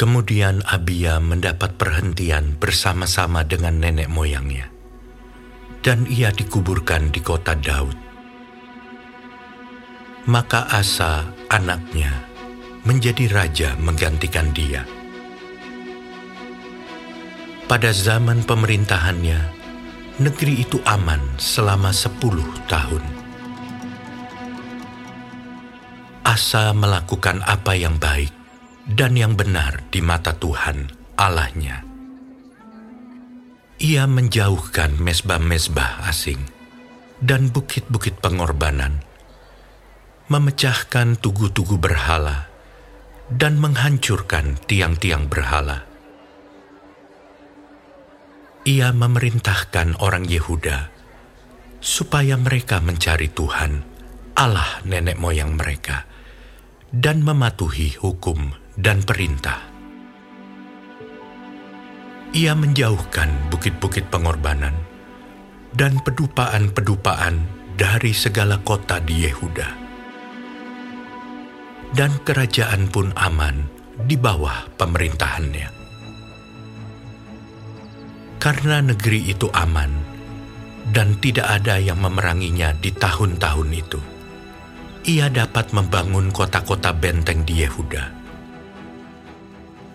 Kemudian Abia mendapat perhentian bersama-sama dengan nenek moyangnya, dan ia dikuburkan di kota Daud. Maka Asa, anaknya, menjadi raja menggantikan dia. Pada zaman pemerintahannya, negeri itu aman selama sepuluh tahun. Asa melakukan apa yang baik dan yang benar di mata Tuhan Allahnya. Ia menjauhkan mesbah-mesbah asing dan bukit-bukit pengorbanan, memecahkan tugu-tugu berhala, dan menghancurkan tiang-tiang berhala. Ia memerintahkan orang Yehuda supaya mereka mencari Tuhan, Allah nenek moyang mereka, dan mematuhi hukum dan perintah. Ia menjauhkan bukit-bukit pengorbanan dan pedupaan-pedupaan dari segala kota di Yehuda. Dan kerajaan pun aman di bawah pemerintahannya. Karena negeri itu aman dan tidak ada yang memeranginya di tahun-tahun itu, ia dapat membangun kota-kota benteng di Yehuda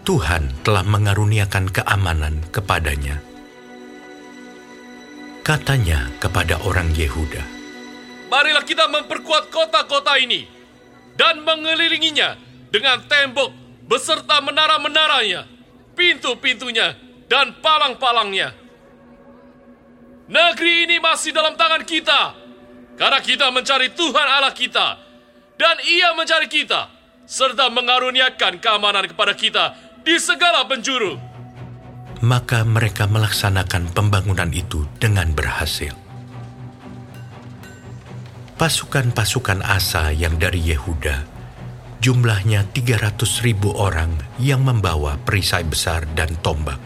Tuhan telah mengaruniakan keamanan kepadanya. Katanya kepada orang Yehuda, Marilah kita memperkuat kota-kota ini dan mengelilinginya dengan tembok beserta menara-menaranya, pintu-pintunya, dan palang-palangnya. Negeri ini masih dalam tangan kita, karena kita mencari Tuhan Allah kita, dan Ia mencari kita, serta mengaruniakan keamanan kepada kita di segala penjuru. Maka mereka melaksanakan pembangunan itu dengan berhasil. Pasukan-pasukan Asa yang dari Yehuda, jumlahnya 300 ribu orang yang membawa perisai besar dan tombak.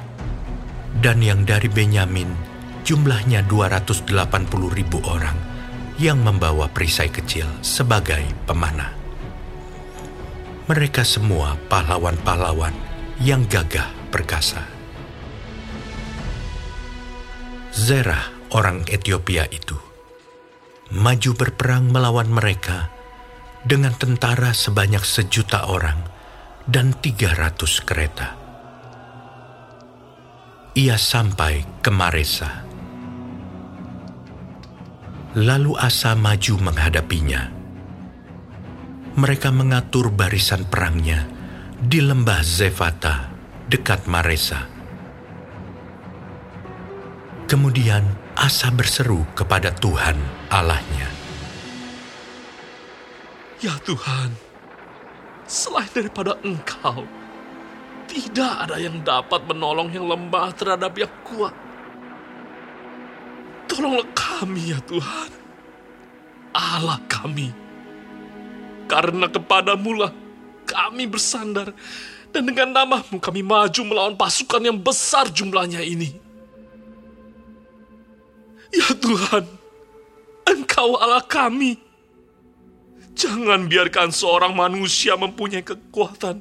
Dan yang dari Benyamin, jumlahnya 280 ribu orang yang membawa perisai kecil sebagai pemanah. Mereka semua pahlawan-pahlawan yang gagah perkasa. Zerah orang Ethiopia itu maju berperang melawan mereka dengan tentara sebanyak sejuta orang dan tiga ratus kereta. Ia sampai ke Maresa. Lalu Asa maju menghadapinya. Mereka mengatur barisan perangnya di lembah Zefata dekat Maresa. Kemudian Asa berseru kepada Tuhan Allahnya. Ya Tuhan, selain daripada Engkau, tidak ada yang dapat menolong yang lemah terhadap yang kuat. Tolonglah kami ya Tuhan, Allah kami. Karena kepadamu lah kami bersandar, dan dengan namamu kami maju melawan pasukan yang besar jumlahnya ini. Ya Tuhan, Engkau Allah kami. Jangan biarkan seorang manusia mempunyai kekuatan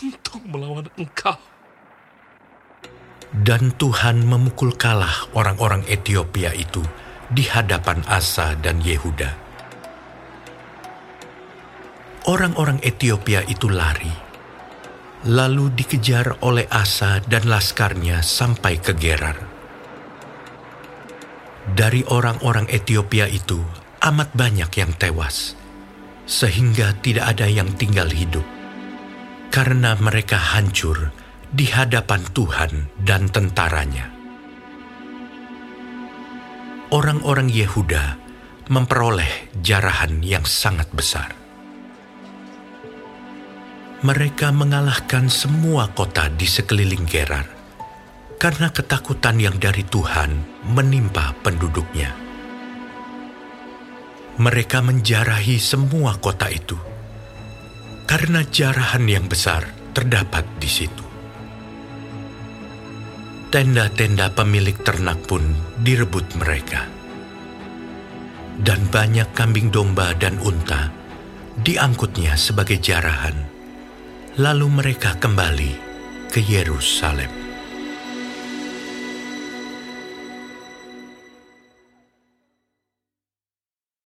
untuk melawan Engkau. Dan Tuhan memukul kalah orang-orang Ethiopia itu di hadapan Asa dan Yehuda orang-orang Ethiopia itu lari, lalu dikejar oleh Asa dan laskarnya sampai ke Gerar. Dari orang-orang Ethiopia itu amat banyak yang tewas, sehingga tidak ada yang tinggal hidup, karena mereka hancur di hadapan Tuhan dan tentaranya. Orang-orang Yehuda memperoleh jarahan yang sangat besar mereka mengalahkan semua kota di sekeliling Gerar karena ketakutan yang dari Tuhan menimpa penduduknya. Mereka menjarahi semua kota itu karena jarahan yang besar terdapat di situ. Tenda-tenda pemilik ternak pun direbut mereka. Dan banyak kambing domba dan unta diangkutnya sebagai jarahan Lalu mereka kembali ke Yerusalem.